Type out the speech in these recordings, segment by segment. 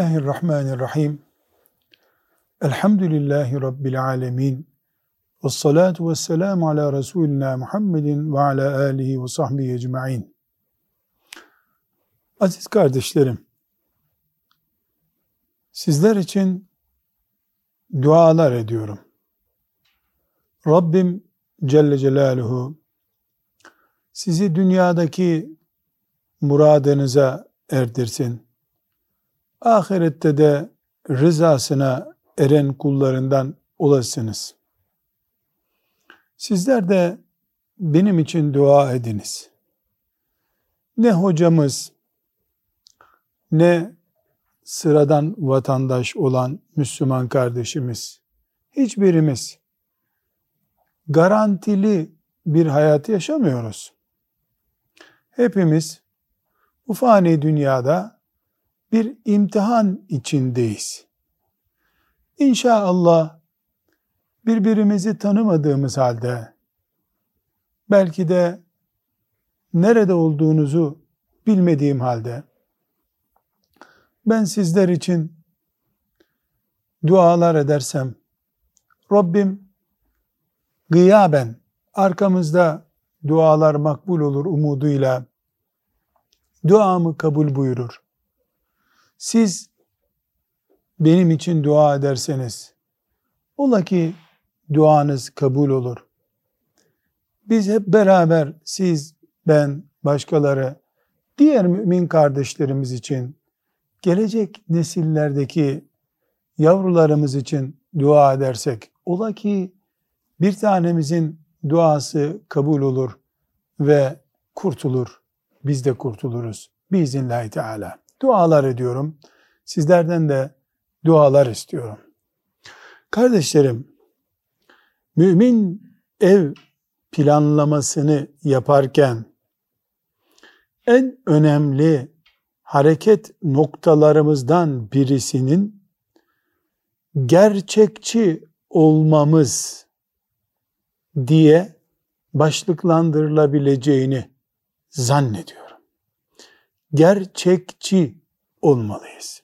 Bismillahirrahmanirrahim. Elhamdülillahi Rabbil alemin. Ve salatu ve selamu ala Resulina Muhammedin ve ala alihi ve sahbihi ecma'in. Aziz kardeşlerim, sizler için dualar ediyorum. Rabbim Celle Celaluhu sizi dünyadaki muradınıza erdirsin ahirette de rızasına eren kullarından olasınız. Sizler de benim için dua ediniz. Ne hocamız, ne sıradan vatandaş olan Müslüman kardeşimiz, hiçbirimiz garantili bir hayat yaşamıyoruz. Hepimiz bu fani dünyada bir imtihan içindeyiz. İnşallah birbirimizi tanımadığımız halde belki de nerede olduğunuzu bilmediğim halde ben sizler için dualar edersem Rabbim gıyaben arkamızda dualar makbul olur umuduyla duamı kabul buyurur. Siz benim için dua ederseniz, ola ki duanız kabul olur. Biz hep beraber siz, ben, başkaları, diğer mümin kardeşlerimiz için, gelecek nesillerdeki yavrularımız için dua edersek, ola ki bir tanemizin duası kabul olur ve kurtulur. Biz de kurtuluruz. Biiznillahü Teala dualar ediyorum. Sizlerden de dualar istiyorum. Kardeşlerim, mümin ev planlamasını yaparken en önemli hareket noktalarımızdan birisinin gerçekçi olmamız diye başlıklandırılabileceğini zannediyorum gerçekçi olmalıyız.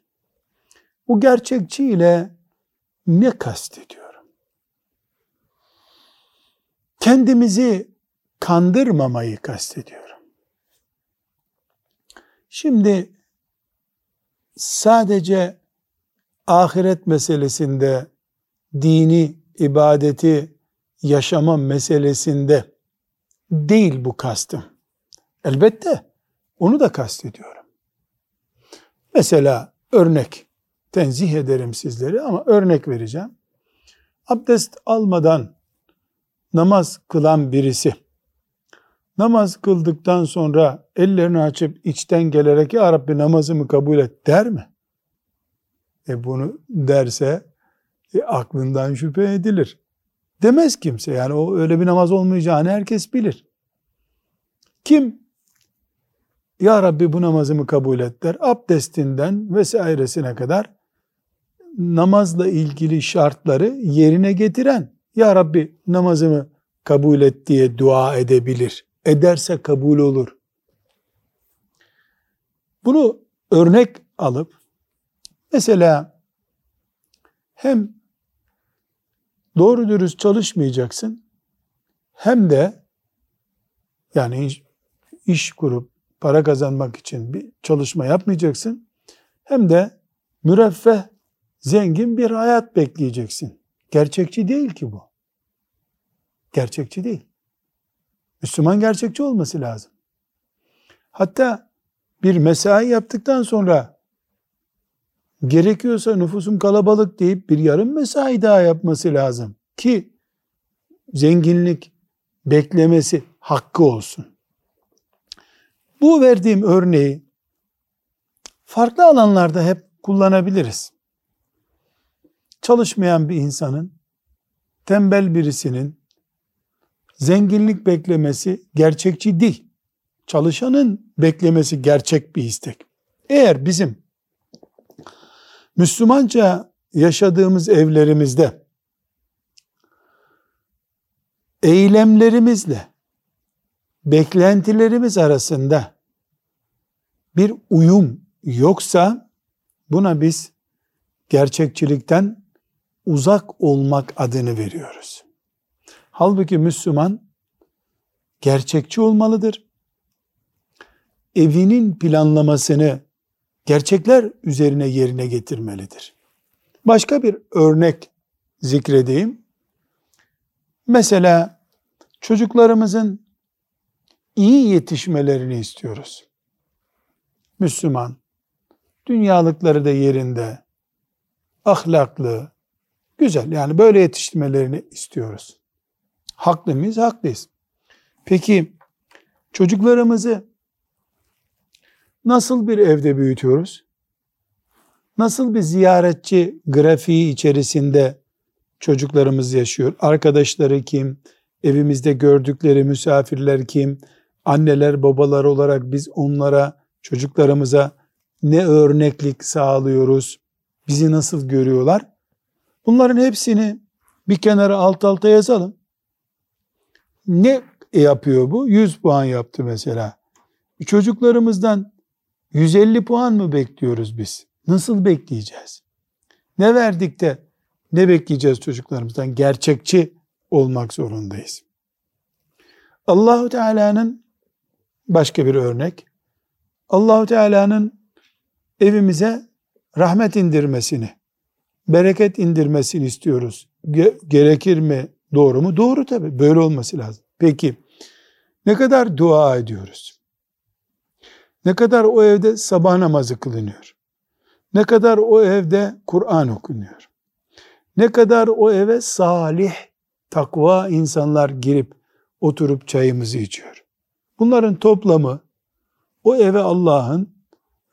Bu gerçekçi ile ne kastediyorum? Kendimizi kandırmamayı kastediyorum. Şimdi sadece ahiret meselesinde dini, ibadeti yaşama meselesinde değil bu kastım. Elbette onu da kastediyorum. Mesela örnek, tenzih ederim sizleri ama örnek vereceğim. Abdest almadan namaz kılan birisi, namaz kıldıktan sonra ellerini açıp içten gelerek ya Rabbi namazımı kabul et der mi? E bunu derse e, aklından şüphe edilir. Demez kimse yani o öyle bir namaz olmayacağını herkes bilir. Kim ya Rabbi bu namazımı kabul et der. Abdestinden vesairesine kadar namazla ilgili şartları yerine getiren Ya Rabbi namazımı kabul et diye dua edebilir. Ederse kabul olur. Bunu örnek alıp mesela hem doğru dürüst çalışmayacaksın hem de yani iş, iş kurup para kazanmak için bir çalışma yapmayacaksın. Hem de müreffeh, zengin bir hayat bekleyeceksin. Gerçekçi değil ki bu. Gerçekçi değil. Müslüman gerçekçi olması lazım. Hatta bir mesai yaptıktan sonra gerekiyorsa nüfusum kalabalık deyip bir yarım mesai daha yapması lazım ki zenginlik beklemesi hakkı olsun. Bu verdiğim örneği farklı alanlarda hep kullanabiliriz. Çalışmayan bir insanın, tembel birisinin zenginlik beklemesi gerçekçi değil. Çalışanın beklemesi gerçek bir istek. Eğer bizim Müslümanca yaşadığımız evlerimizde eylemlerimizle beklentilerimiz arasında bir uyum yoksa Buna biz gerçekçilikten uzak olmak adını veriyoruz. Halbuki Müslüman gerçekçi olmalıdır. Evinin planlamasını gerçekler üzerine yerine getirmelidir. Başka bir örnek zikredeyim. Mesela çocuklarımızın iyi yetişmelerini istiyoruz. Müslüman, dünyalıkları da yerinde, ahlaklı, güzel yani böyle yetiştirmelerini istiyoruz. Haklı mıyız? Haklıyız. Peki çocuklarımızı nasıl bir evde büyütüyoruz? Nasıl bir ziyaretçi grafiği içerisinde çocuklarımız yaşıyor? Arkadaşları kim? Evimizde gördükleri misafirler kim? Anneler, babalar olarak biz onlara, çocuklarımıza ne örneklik sağlıyoruz? Bizi nasıl görüyorlar? Bunların hepsini bir kenara alt alta yazalım. Ne yapıyor bu? 100 puan yaptı mesela. Çocuklarımızdan 150 puan mı bekliyoruz biz? Nasıl bekleyeceğiz? Ne verdik de ne bekleyeceğiz çocuklarımızdan? Gerçekçi olmak zorundayız. Allahu Teala'nın başka bir örnek. Allahu Teala'nın evimize rahmet indirmesini, bereket indirmesini istiyoruz. Ge- gerekir mi? Doğru mu? Doğru tabi. Böyle olması lazım. Peki ne kadar dua ediyoruz? Ne kadar o evde sabah namazı kılınıyor? Ne kadar o evde Kur'an okunuyor? Ne kadar o eve salih, takva insanlar girip oturup çayımızı içiyor? Bunların toplamı o eve Allah'ın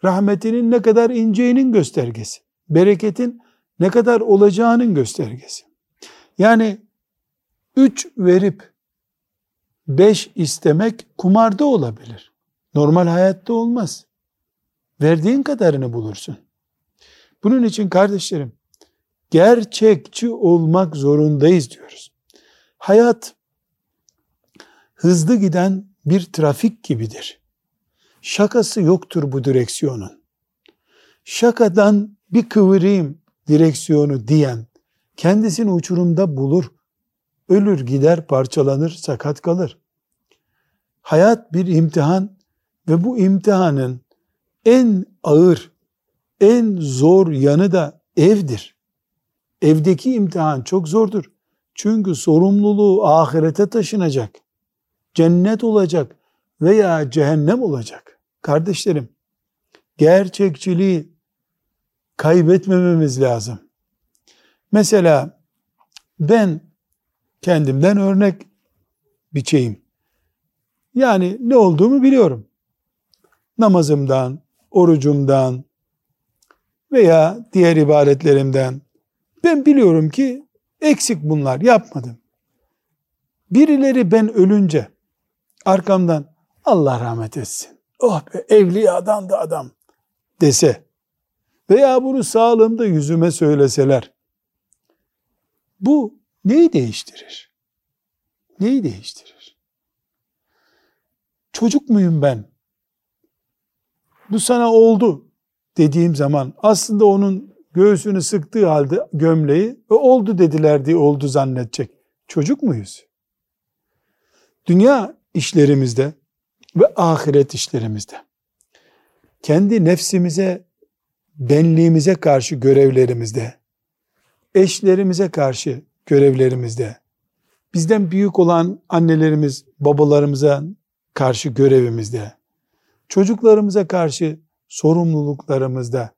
rahmetinin ne kadar ineceğinin göstergesi. Bereketin ne kadar olacağının göstergesi. Yani üç verip beş istemek kumarda olabilir. Normal hayatta olmaz. Verdiğin kadarını bulursun. Bunun için kardeşlerim gerçekçi olmak zorundayız diyoruz. Hayat hızlı giden bir trafik gibidir. Şakası yoktur bu direksiyonun. Şakadan bir kıvırayım direksiyonu diyen kendisini uçurumda bulur. Ölür gider parçalanır sakat kalır. Hayat bir imtihan ve bu imtihanın en ağır, en zor yanı da evdir. Evdeki imtihan çok zordur. Çünkü sorumluluğu ahirete taşınacak. Cennet olacak veya cehennem olacak. Kardeşlerim, gerçekçiliği kaybetmememiz lazım. Mesela ben kendimden örnek biçeyim. Yani ne olduğumu biliyorum. Namazımdan, orucumdan veya diğer ibadetlerimden ben biliyorum ki eksik bunlar yapmadım. Birileri ben ölünce arkamdan Allah rahmet etsin. Oh be evliyadan da adam dese veya bunu sağlığımda yüzüme söyleseler bu neyi değiştirir? Neyi değiştirir? Çocuk muyum ben? Bu sana oldu dediğim zaman aslında onun göğsünü sıktığı halde gömleği ve oldu dediler diye oldu zannedecek. Çocuk muyuz? Dünya işlerimizde ve ahiret işlerimizde kendi nefsimize, benliğimize karşı görevlerimizde, eşlerimize karşı görevlerimizde, bizden büyük olan annelerimiz, babalarımıza karşı görevimizde, çocuklarımıza karşı sorumluluklarımızda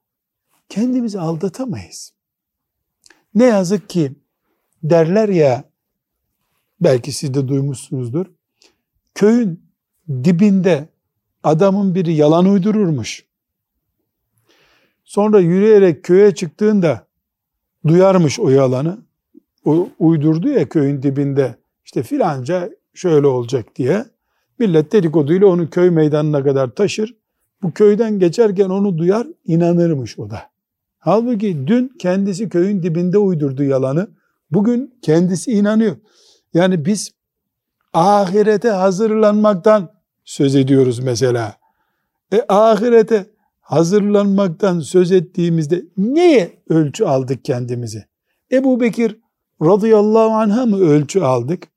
kendimizi aldatamayız. Ne yazık ki derler ya, belki siz de duymuşsunuzdur, köyün dibinde adamın biri yalan uydururmuş. Sonra yürüyerek köye çıktığında duyarmış o yalanı. O uydurdu ya köyün dibinde işte filanca şöyle olacak diye. Millet dedikoduyla onu köy meydanına kadar taşır. Bu köyden geçerken onu duyar, inanırmış o da. Halbuki dün kendisi köyün dibinde uydurdu yalanı. Bugün kendisi inanıyor. Yani biz ahirete hazırlanmaktan söz ediyoruz mesela. E ahirete hazırlanmaktan söz ettiğimizde neye ölçü aldık kendimizi? Ebu Bekir radıyallahu anh'a mı ölçü aldık?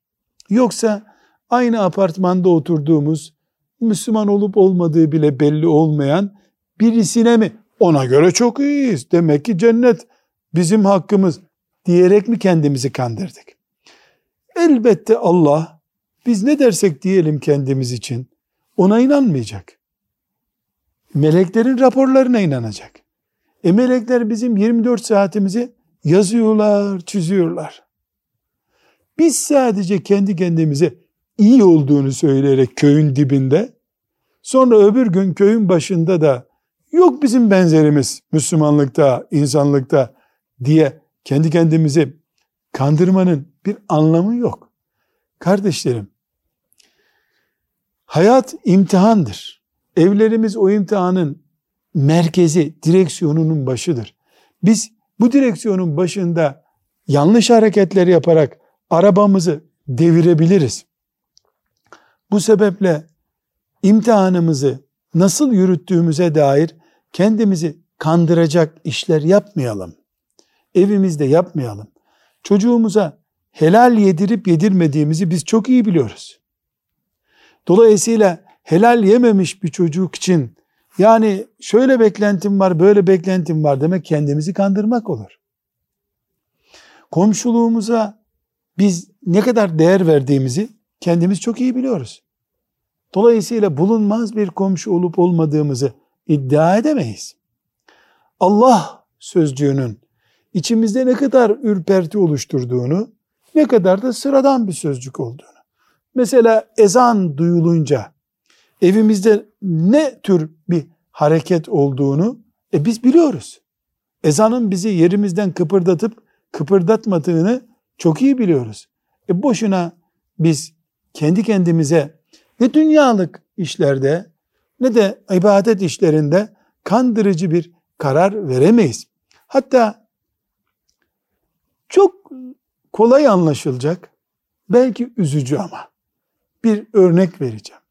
Yoksa aynı apartmanda oturduğumuz, Müslüman olup olmadığı bile belli olmayan birisine mi? Ona göre çok iyiyiz. Demek ki cennet bizim hakkımız diyerek mi kendimizi kandırdık? Elbette Allah biz ne dersek diyelim kendimiz için ona inanmayacak. Meleklerin raporlarına inanacak. E melekler bizim 24 saatimizi yazıyorlar, çiziyorlar. Biz sadece kendi kendimize iyi olduğunu söyleyerek köyün dibinde, sonra öbür gün köyün başında da yok bizim benzerimiz Müslümanlıkta, insanlıkta diye kendi kendimizi kandırmanın bir anlamı yok. Kardeşlerim, hayat imtihandır. Evlerimiz o imtihanın merkezi, direksiyonunun başıdır. Biz bu direksiyonun başında yanlış hareketler yaparak arabamızı devirebiliriz. Bu sebeple imtihanımızı nasıl yürüttüğümüze dair kendimizi kandıracak işler yapmayalım. Evimizde yapmayalım. Çocuğumuza helal yedirip yedirmediğimizi biz çok iyi biliyoruz. Dolayısıyla helal yememiş bir çocuk için yani şöyle beklentim var, böyle beklentim var demek kendimizi kandırmak olur. Komşuluğumuza biz ne kadar değer verdiğimizi kendimiz çok iyi biliyoruz. Dolayısıyla bulunmaz bir komşu olup olmadığımızı iddia edemeyiz. Allah sözcüğünün içimizde ne kadar ürperti oluşturduğunu, ne kadar da sıradan bir sözcük olduğunu. Mesela ezan duyulunca evimizde ne tür bir hareket olduğunu e biz biliyoruz. Ezanın bizi yerimizden kıpırdatıp kıpırdatmadığını çok iyi biliyoruz. E boşuna biz kendi kendimize ne dünyalık işlerde ne de ibadet işlerinde kandırıcı bir karar veremeyiz. Hatta çok kolay anlaşılacak, belki üzücü ama bir örnek vereceğim.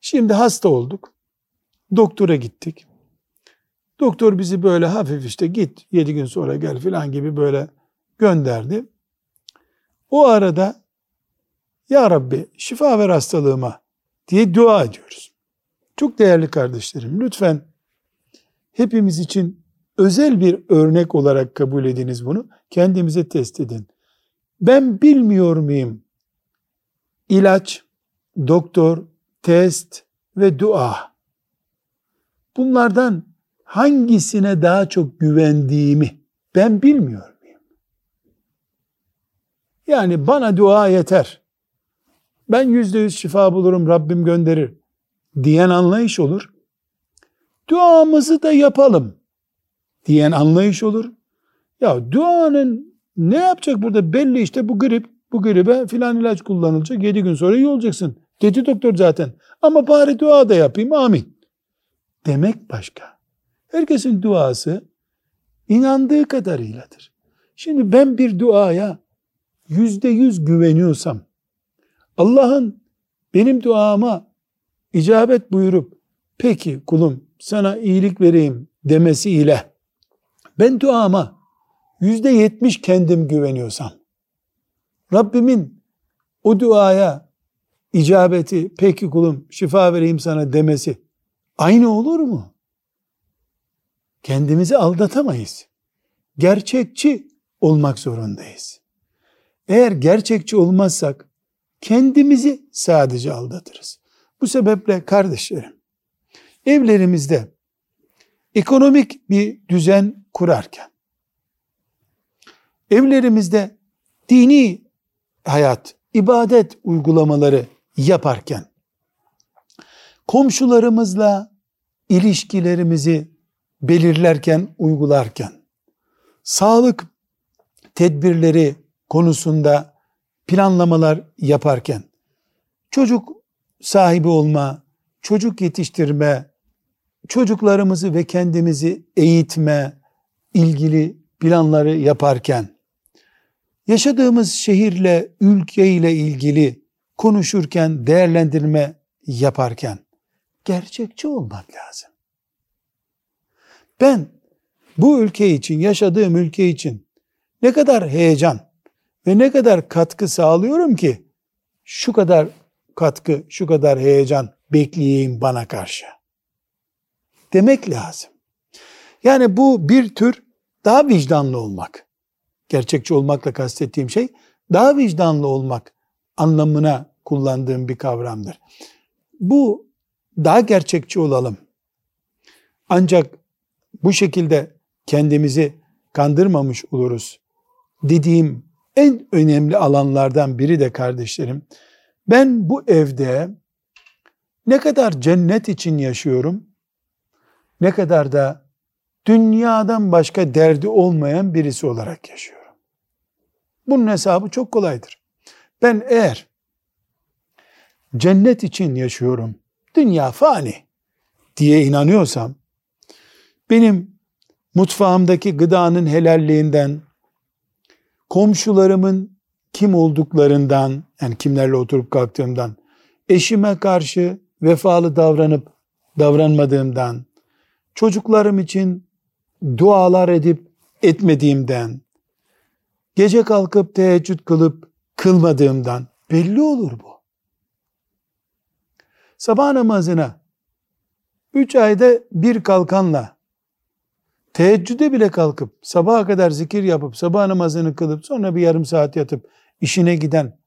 Şimdi hasta olduk. Doktora gittik. Doktor bizi böyle hafif işte git yedi gün sonra gel filan gibi böyle gönderdi. O arada ya Rabbi şifa ver hastalığıma diye dua ediyoruz. Çok değerli kardeşlerim lütfen hepimiz için özel bir örnek olarak kabul ediniz bunu. Kendimize test edin. Ben bilmiyor muyum? İlaç, doktor, test ve dua. Bunlardan hangisine daha çok güvendiğimi ben bilmiyor muyum? Yani bana dua yeter. Ben yüzde yüz şifa bulurum Rabbim gönderir diyen anlayış olur. Duamızı da yapalım diyen anlayış olur. Ya duanın ne yapacak burada belli işte bu grip, bu gribe filan ilaç kullanılacak. Yedi gün sonra iyi olacaksın. Dedi doktor zaten. Ama bari dua da yapayım amin. Demek başka. Herkesin duası inandığı kadarıyladır. Şimdi ben bir duaya yüzde yüz güveniyorsam Allah'ın benim duama icabet buyurup peki kulum sana iyilik vereyim demesiyle ben duama yüzde yetmiş kendim güveniyorsam Rabbimin o duaya icabeti peki kulum şifa vereyim sana demesi aynı olur mu? Kendimizi aldatamayız. Gerçekçi olmak zorundayız. Eğer gerçekçi olmazsak kendimizi sadece aldatırız. Bu sebeple kardeşlerim evlerimizde ekonomik bir düzen kurarken evlerimizde dini hayat, ibadet uygulamaları yaparken, komşularımızla ilişkilerimizi belirlerken, uygularken, sağlık tedbirleri konusunda planlamalar yaparken, çocuk sahibi olma, çocuk yetiştirme, çocuklarımızı ve kendimizi eğitme ilgili planları yaparken, yaşadığımız şehirle, ülkeyle ilgili konuşurken, değerlendirme yaparken gerçekçi olmak lazım. Ben bu ülke için, yaşadığım ülke için ne kadar heyecan ve ne kadar katkı sağlıyorum ki şu kadar katkı, şu kadar heyecan bekleyeyim bana karşı. Demek lazım. Yani bu bir tür daha vicdanlı olmak. Gerçekçi olmakla kastettiğim şey daha vicdanlı olmak anlamına kullandığım bir kavramdır. Bu daha gerçekçi olalım. Ancak bu şekilde kendimizi kandırmamış oluruz. Dediğim en önemli alanlardan biri de kardeşlerim. Ben bu evde ne kadar cennet için yaşıyorum, ne kadar da dünyadan başka derdi olmayan birisi olarak yaşıyorum. Bunun hesabı çok kolaydır. Ben eğer cennet için yaşıyorum, dünya fani diye inanıyorsam, benim mutfağımdaki gıdanın helalliğinden, komşularımın kim olduklarından, yani kimlerle oturup kalktığımdan, eşime karşı vefalı davranıp davranmadığımdan, çocuklarım için dualar edip etmediğimden, gece kalkıp teheccüd kılıp kılmadığımdan belli olur bu. Sabah namazına üç ayda bir kalkanla teheccüde bile kalkıp sabaha kadar zikir yapıp sabah namazını kılıp sonra bir yarım saat yatıp işine giden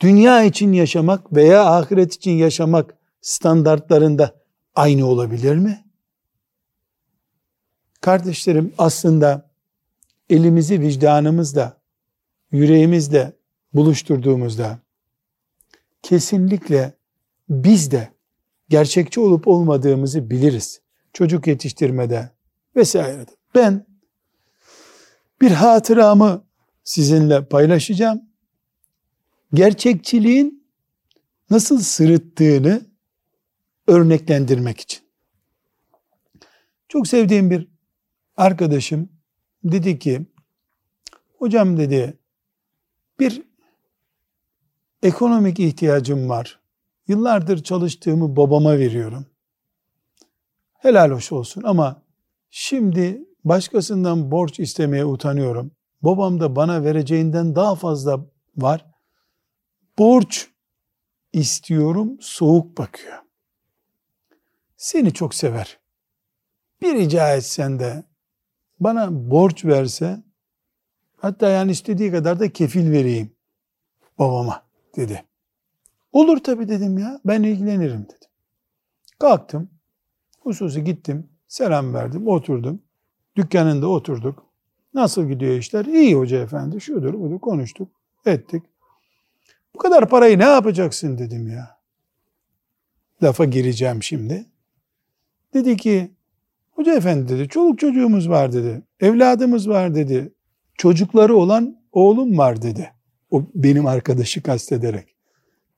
dünya için yaşamak veya ahiret için yaşamak standartlarında aynı olabilir mi? Kardeşlerim aslında elimizi vicdanımızla, yüreğimizle buluşturduğumuzda kesinlikle biz de gerçekçi olup olmadığımızı biliriz. Çocuk yetiştirmede vesairede. Ben bir hatıramı sizinle paylaşacağım. Gerçekçiliğin nasıl sırıttığını örneklendirmek için. Çok sevdiğim bir arkadaşım dedi ki, hocam dedi, bir ekonomik ihtiyacım var. Yıllardır çalıştığımı babama veriyorum. Helal hoş olsun ama şimdi başkasından borç istemeye utanıyorum. Babam da bana vereceğinden daha fazla var. Borç istiyorum, soğuk bakıyor. Seni çok sever. Bir rica etsen de bana borç verse hatta yani istediği kadar da kefil vereyim babama dedi. Olur tabii dedim ya ben ilgilenirim dedim. Kalktım hususi gittim selam verdim oturdum dükkanında oturduk. Nasıl gidiyor işler? İyi hoca efendi şudur budur konuştuk ettik. Bu kadar parayı ne yapacaksın dedim ya. Lafa gireceğim şimdi. Dedi ki Hoca efendi dedi, çoluk çocuğumuz var dedi, evladımız var dedi, çocukları olan oğlum var dedi. O benim arkadaşı kastederek.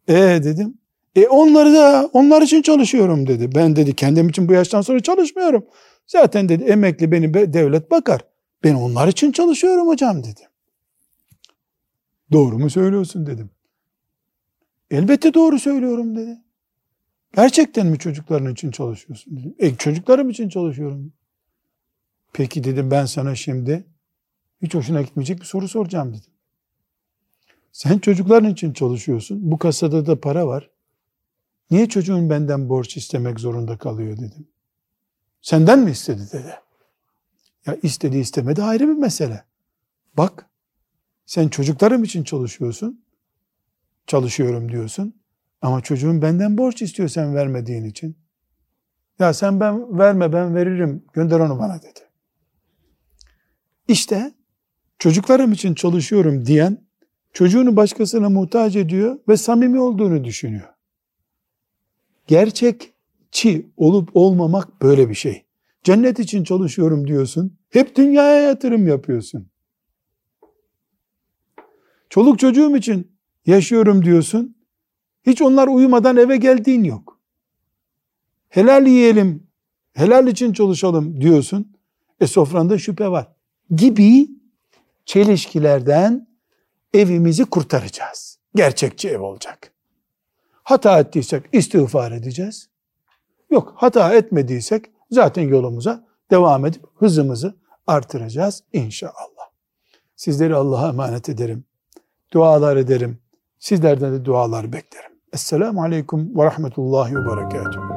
E dedim, e onları da onlar için çalışıyorum dedi. Ben dedi kendim için bu yaştan sonra çalışmıyorum. Zaten dedi emekli beni devlet bakar. Ben onlar için çalışıyorum hocam dedi. Doğru mu söylüyorsun dedim. Elbette doğru söylüyorum dedi. Gerçekten mi çocukların için çalışıyorsun? Dedim. E çocuklarım için çalışıyorum. Peki dedim ben sana şimdi hiç hoşuna gitmeyecek bir soru soracağım dedim. Sen çocukların için çalışıyorsun. Bu kasada da para var. Niye çocuğun benden borç istemek zorunda kalıyor dedim. Senden mi istedi dedi. Ya istedi istemedi ayrı bir mesele. Bak sen çocuklarım için çalışıyorsun. Çalışıyorum diyorsun. Ama çocuğun benden borç istiyor sen vermediğin için. Ya sen ben verme ben veririm gönder onu bana dedi. İşte çocuklarım için çalışıyorum diyen çocuğunu başkasına muhtaç ediyor ve samimi olduğunu düşünüyor. Gerçekçi olup olmamak böyle bir şey. Cennet için çalışıyorum diyorsun. Hep dünyaya yatırım yapıyorsun. Çoluk çocuğum için yaşıyorum diyorsun. Hiç onlar uyumadan eve geldiğin yok. Helal yiyelim, helal için çalışalım diyorsun. E sofranda şüphe var. Gibi çelişkilerden evimizi kurtaracağız. Gerçekçi ev olacak. Hata ettiysek istiğfar edeceğiz. Yok hata etmediysek zaten yolumuza devam edip hızımızı artıracağız inşallah. Sizleri Allah'a emanet ederim. Dualar ederim. Sizlerden de dualar beklerim. Esselamu Aleyküm ve Rahmetullahi ve Berekatuhu.